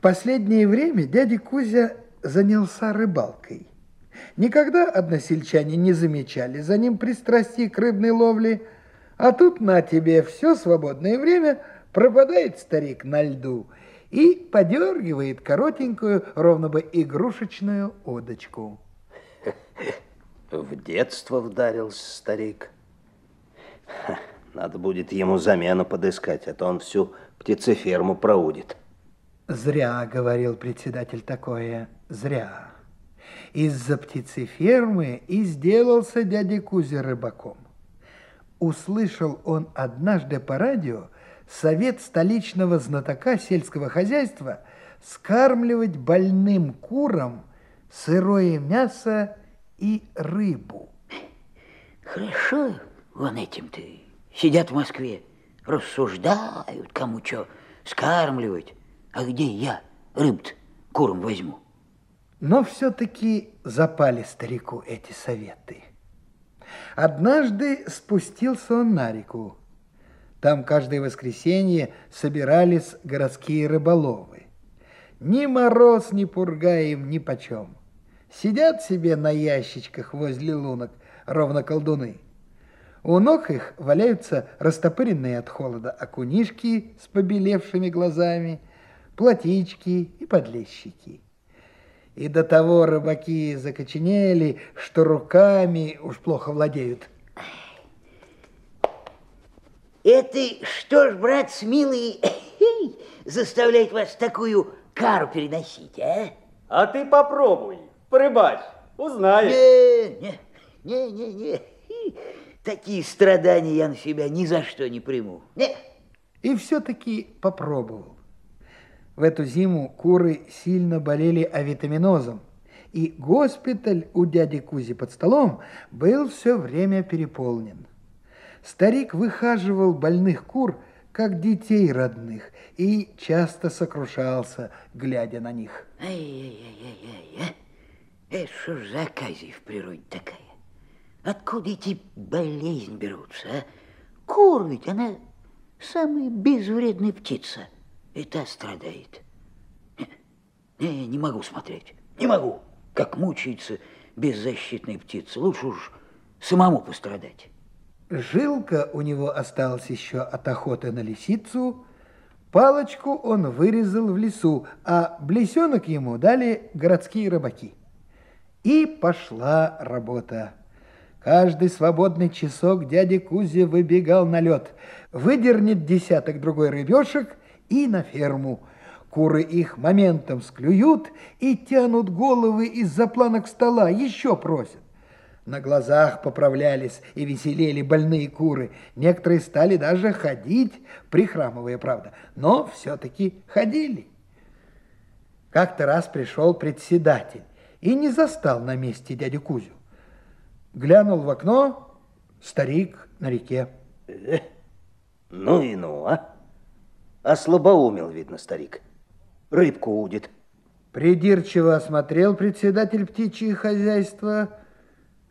Последнее время дядя Кузя занялся рыбалкой. Никогда односельчане не замечали за ним пристрастий к рыбной ловле, а тут на тебе все свободное время пропадает старик на льду и подергивает коротенькую, ровно бы игрушечную удочку. В детство вдарился старик. Надо будет ему замену подыскать, а то он всю птицеферму проудит. Зря, говорил председатель такое, зря. Из-за птицефермы и сделался дядя Кузя рыбаком. Услышал он однажды по радио совет столичного знатока сельского хозяйства скармливать больным курам сырое мясо и рыбу. Хорошо вон этим-то. Сидят в Москве, рассуждают, кому что скармливать. А где я рыб куром возьму? Но все-таки запали старику эти советы. Однажды спустился он на реку. Там каждое воскресенье собирались городские рыболовы. Ни мороз, ни пурга им ни почем. Сидят себе на ящичках возле лунок, ровно колдуны. У ног их валяются растопыренные от холода окунишки с побелевшими глазами, плотички и подлещики. И до того рыбаки закоченели, что руками уж плохо владеют. Это что ж, брат милый, заставляет вас такую кару переносить, а? А ты попробуй, порыбачь, узнаешь. Не, не, не, не, не. Такие страдания я на себя ни за что не приму. Не. И все-таки попробовал. В эту зиму куры сильно болели авитаминозом, и госпиталь у дяди Кузи под столом был все время переполнен. Старик выхаживал больных кур, как детей родных, и часто сокрушался, глядя на них. Ай-яй-яй-яй-яй, а? Это что ж за оказия в природе такая? Откуда эти болезни берутся, а? Кур ведь, она самая безвредная птица – и та страдает. Не, не могу смотреть, не могу, как мучается беззащитная птица. Лучше уж самому пострадать. Жилка у него осталась еще от охоты на лисицу. Палочку он вырезал в лесу, а блесенок ему дали городские рыбаки. И пошла работа. Каждый свободный часок дядя Кузя выбегал на лед, выдернет десяток другой рыбешек и на ферму. Куры их моментом склюют и тянут головы из-за планок стола, еще просят. На глазах поправлялись и веселели больные куры. Некоторые стали даже ходить, прихрамывая, правда, но все-таки ходили. Как-то раз пришел председатель и не застал на месте дядю Кузю. Глянул в окно, старик на реке. Э, ну и ну, а? А слабоумел, видно, старик. Рыбку удит. Придирчиво осмотрел председатель птичье хозяйства.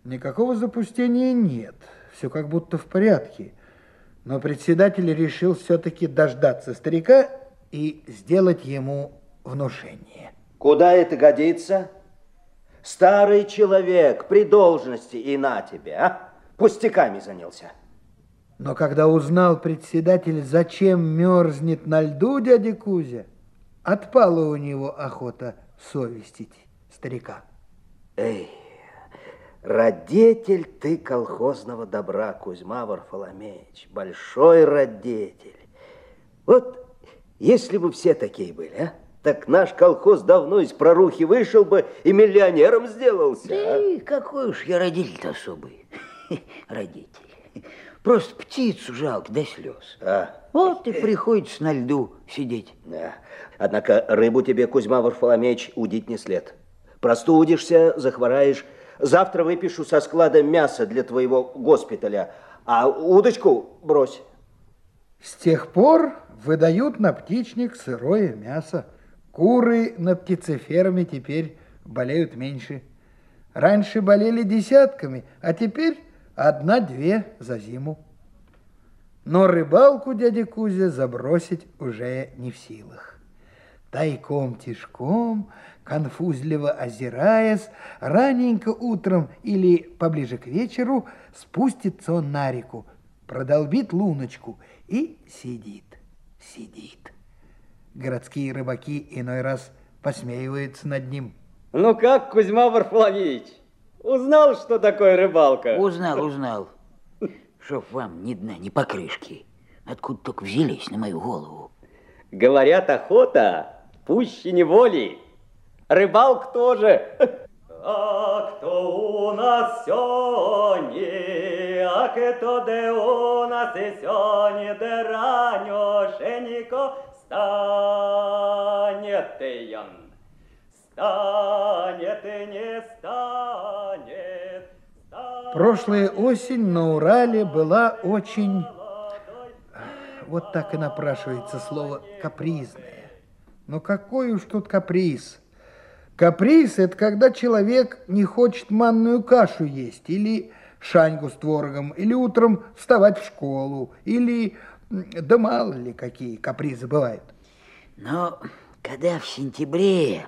Никакого запустения нет. Все как будто в порядке. Но председатель решил все-таки дождаться старика и сделать ему внушение. Куда это годится? Старый человек при должности и на тебе, а? Пустяками занялся. Но когда узнал председатель, зачем мерзнет на льду дядя Кузя, отпала у него охота совестить старика. Эй, родитель ты колхозного добра, Кузьма Варфоломеевич, большой родитель. Вот если бы все такие были, а? Так наш колхоз давно из прорухи вышел бы и миллионером сделался. Да а? какой уж я родитель особый. Родитель. Просто птицу жалко до слез. А. Вот и приходится на льду сидеть. Да. Однако рыбу тебе, Кузьма Варфоломеич, удить не след. Простудишься, захвораешь. Завтра выпишу со склада мясо для твоего госпиталя, а удочку брось. С тех пор выдают на птичник сырое мясо. Куры на птицеферме теперь болеют меньше. Раньше болели десятками, а теперь одна-две за зиму. Но рыбалку дядя Кузя забросить уже не в силах. Тайком-тишком, конфузливо озираясь, раненько утром или поближе к вечеру спустится он на реку, продолбит луночку и сидит, сидит. Городские рыбаки иной раз посмеиваются над ним. Ну как, Кузьма Варфоломеевич, узнал, что такое рыбалка? Узнал, узнал. Чтоб вам ни дна, ни покрышки. Откуда только взялись на мою голову. Говорят, охота пуще неволи. Рыбалк тоже. А кто у нас сьогодні, а кто де у нас і сьогодні, де ранішенько станет ян. Станет и не станет. Прошлая осень на Урале была очень, вот так и напрашивается слово, капризная. Но какой уж тут каприз? Каприз – это когда человек не хочет манную кашу есть, или шаньгу с творогом, или утром вставать в школу, или, да мало ли какие капризы бывают. Но когда в сентябре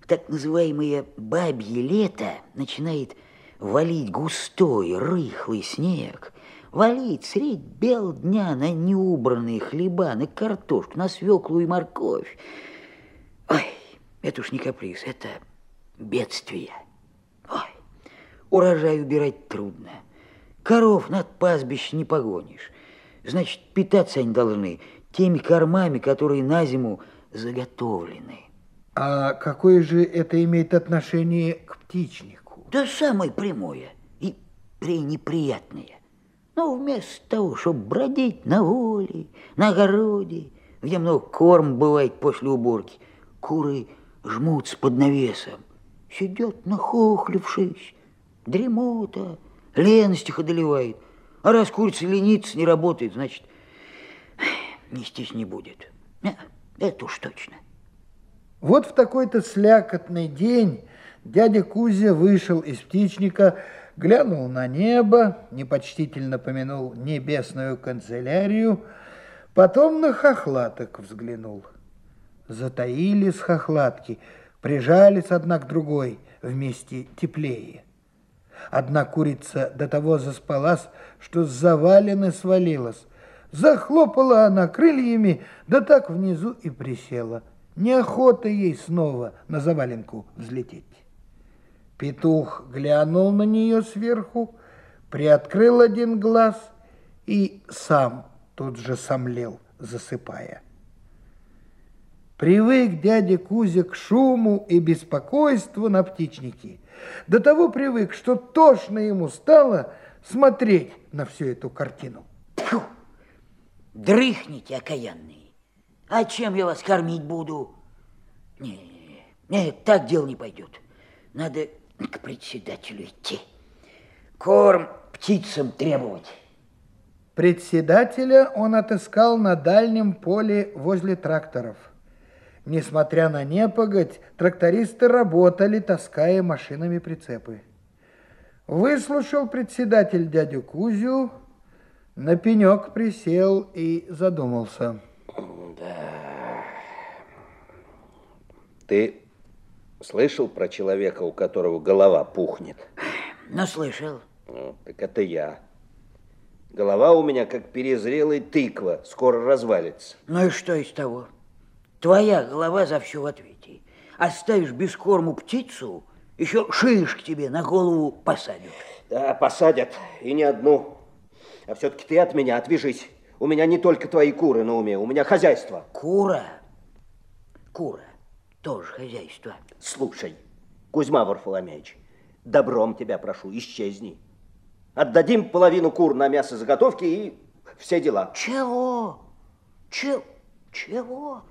в так называемое бабье лето начинает валить густой, рыхлый снег, валить средь бел дня на неубранные хлеба, на картошку, на свеклу и морковь. Ой, это уж не каприз, это бедствие. Ой, урожай убирать трудно. Коров над пастбище не погонишь. Значит, питаться они должны теми кормами, которые на зиму заготовлены. А какое же это имеет отношение к птичнику? Да самое прямое и пренеприятное. Но вместо того, чтобы бродить на воле, на огороде, где много корм бывает после уборки, куры жмутся под навесом, сидят нахохлившись, дремота, леность их одолевает. А раз курица ленится, не работает, значит, нестись не будет. Не, Это уж точно. Вот в такой-то слякотный день дядя Кузя вышел из птичника, глянул на небо, непочтительно помянул небесную канцелярию, потом на хохлаток взглянул. Затаились хохлатки, прижались одна к другой, вместе теплее. Одна курица до того заспалась, что с завалины свалилась. Захлопала она крыльями, да так внизу и присела. Неохота ей снова на заваленку взлететь. Петух глянул на нее сверху, приоткрыл один глаз и сам тут же сомлел, засыпая. Привык дядя Кузя к шуму и беспокойству на птичнике. До того привык, что тошно ему стало смотреть на всю эту картину. Тьфу! Дрыхните, окаянные. А чем я вас кормить буду? Не, нет, так дело не пойдет. Надо к председателю идти. Корм птицам требовать. Председателя он отыскал на дальнем поле возле тракторов. Несмотря на непогодь, трактористы работали, таская машинами прицепы. Выслушал председатель дядю Кузю, на пенек присел и задумался. Ты слышал про человека, у которого голова пухнет? Ну, слышал. Ну, так это я. Голова у меня как перезрелая тыква, скоро развалится. Ну и что из того? Твоя голова за все в ответе. Оставишь без корму птицу, еще шишки тебе на голову посадят. Да, посадят, и не одну. А все-таки ты от меня отвяжись. У меня не только твои куры на уме, у меня хозяйство. Кура. Кура. Тоже хозяйство. Слушай, Кузьма Варфоломеевич, добром тебя прошу, исчезни. Отдадим половину кур на мясо заготовки и все дела. Чего? Чего? Чего?